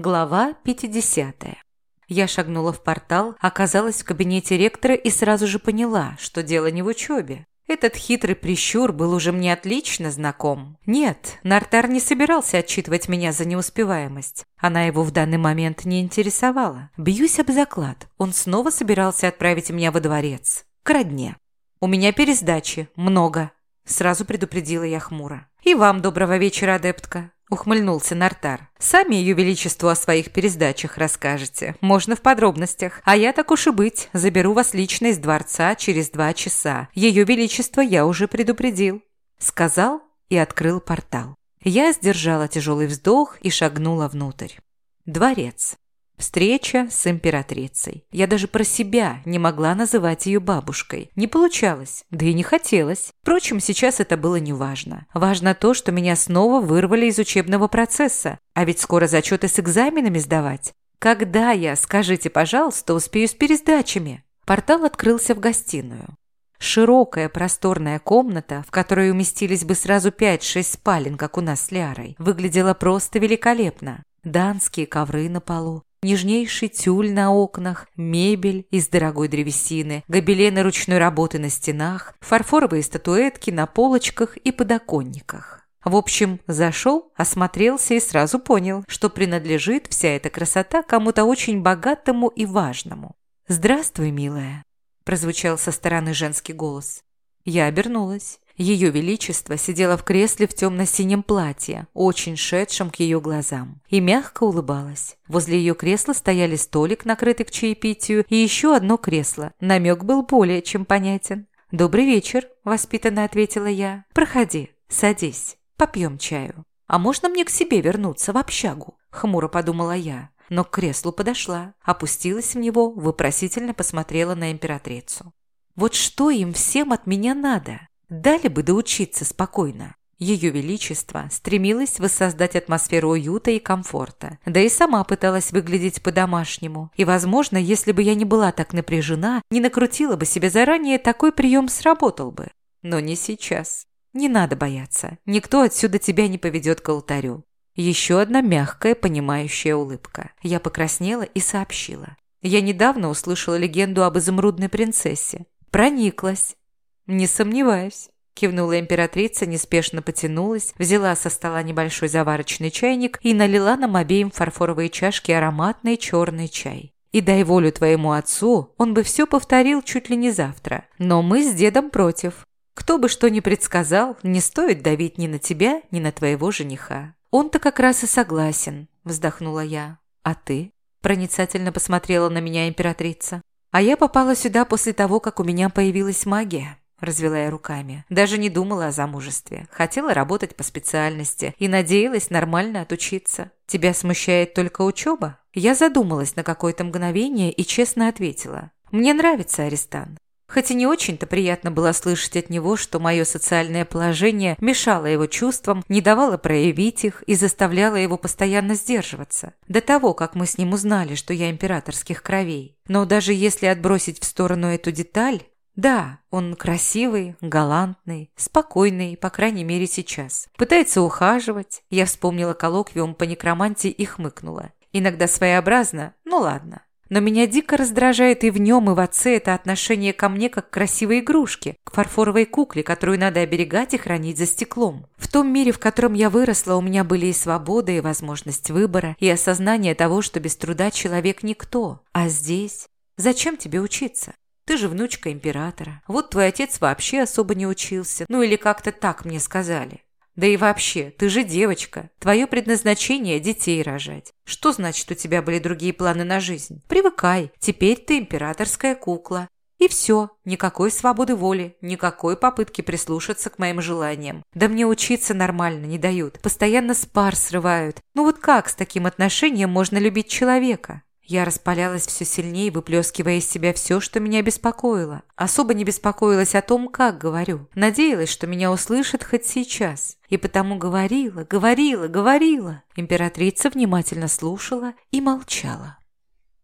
Глава 50. Я шагнула в портал, оказалась в кабинете ректора и сразу же поняла, что дело не в учебе. Этот хитрый прищур был уже мне отлично знаком. Нет, Нартар не собирался отчитывать меня за неуспеваемость. Она его в данный момент не интересовала. Бьюсь об заклад. Он снова собирался отправить меня во дворец. К родне. «У меня пересдачи. Много», – сразу предупредила я хмуро. «И вам доброго вечера, адептка. Ухмыльнулся Нартар. «Сами ее величеству о своих пересдачах расскажете. Можно в подробностях. А я так уж и быть, заберу вас лично из дворца через два часа. Ее величество я уже предупредил». Сказал и открыл портал. Я сдержала тяжелый вздох и шагнула внутрь. Дворец. Встреча с императрицей. Я даже про себя не могла называть ее бабушкой. Не получалось, да и не хотелось. Впрочем, сейчас это было не важно. Важно то, что меня снова вырвали из учебного процесса. А ведь скоро зачеты с экзаменами сдавать. Когда я, скажите, пожалуйста, успею с пересдачами? Портал открылся в гостиную. Широкая просторная комната, в которой уместились бы сразу 5-6 спален, как у нас с Лярой, выглядела просто великолепно. Данские ковры на полу, Нежнейший тюль на окнах, мебель из дорогой древесины, гобелены ручной работы на стенах, фарфоровые статуэтки на полочках и подоконниках. В общем, зашел, осмотрелся и сразу понял, что принадлежит вся эта красота кому-то очень богатому и важному. «Здравствуй, милая», – прозвучал со стороны женский голос. Я обернулась. Ее Величество сидела в кресле в темно-синем платье, очень шедшем к ее глазам, и мягко улыбалась. Возле ее кресла стояли столик, накрытый к чаепитию, и еще одно кресло. Намек был более чем понятен. «Добрый вечер», – воспитанно ответила я. «Проходи, садись, попьем чаю». «А можно мне к себе вернуться, в общагу?» – хмуро подумала я но к креслу подошла, опустилась в него, вопросительно посмотрела на императрицу. «Вот что им всем от меня надо? Дали бы доучиться спокойно. Ее Величество стремилось воссоздать атмосферу уюта и комфорта, да и сама пыталась выглядеть по-домашнему. И, возможно, если бы я не была так напряжена, не накрутила бы себе заранее, такой прием сработал бы. Но не сейчас. Не надо бояться. Никто отсюда тебя не поведет к алтарю. Еще одна мягкая, понимающая улыбка. Я покраснела и сообщила. Я недавно услышала легенду об изумрудной принцессе. Прониклась. «Не сомневаюсь», – кивнула императрица, неспешно потянулась, взяла со стола небольшой заварочный чайник и налила нам обеим фарфоровые чашки ароматный черный чай. И дай волю твоему отцу, он бы все повторил чуть ли не завтра. Но мы с дедом против. Кто бы что ни предсказал, не стоит давить ни на тебя, ни на твоего жениха. Он-то как раз и согласен, вздохнула я. А ты? Проницательно посмотрела на меня императрица. А я попала сюда после того, как у меня появилась магия. Развела я руками. Даже не думала о замужестве. Хотела работать по специальности и надеялась нормально отучиться. Тебя смущает только учеба? Я задумалась на какое-то мгновение и честно ответила. Мне нравится Аристан. Хоть и не очень-то приятно было слышать от него, что мое социальное положение мешало его чувствам, не давало проявить их и заставляло его постоянно сдерживаться. До того, как мы с ним узнали, что я императорских кровей. Но даже если отбросить в сторону эту деталь, да, он красивый, галантный, спокойный, по крайней мере сейчас. Пытается ухаживать. Я вспомнила коллоквиум по некромантии и хмыкнула. Иногда своеобразно, ну ладно. Но меня дико раздражает и в нем, и в отце это отношение ко мне как к красивой игрушке, к фарфоровой кукле, которую надо оберегать и хранить за стеклом. В том мире, в котором я выросла, у меня были и свобода, и возможность выбора, и осознание того, что без труда человек никто. А здесь? Зачем тебе учиться? Ты же внучка императора. Вот твой отец вообще особо не учился. Ну или как-то так мне сказали. Да и вообще, ты же девочка. Твое предназначение – детей рожать. Что значит, у тебя были другие планы на жизнь? Привыкай. Теперь ты императорская кукла. И все. Никакой свободы воли, никакой попытки прислушаться к моим желаниям. Да мне учиться нормально не дают. Постоянно с пар срывают. Ну вот как с таким отношением можно любить человека? Я распалялась все сильнее, выплескивая из себя все, что меня беспокоило. Особо не беспокоилась о том, как говорю. Надеялась, что меня услышат хоть сейчас. И потому говорила, говорила, говорила. Императрица внимательно слушала и молчала.